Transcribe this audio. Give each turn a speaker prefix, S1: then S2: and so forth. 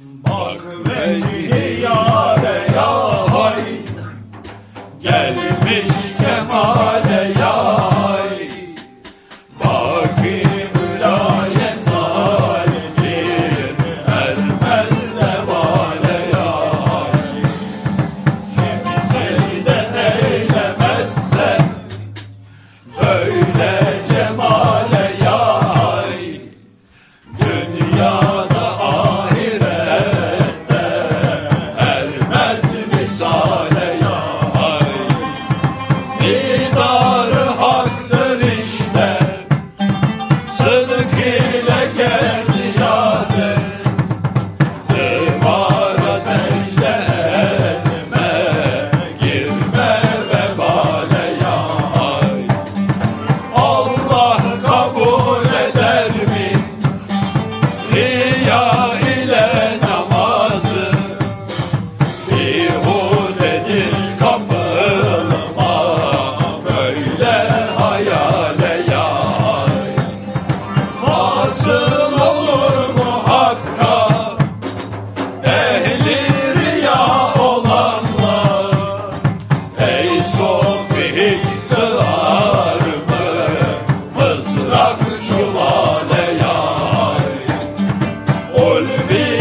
S1: Bak vecihi yare ya hay Gelmiş kemale ya bir.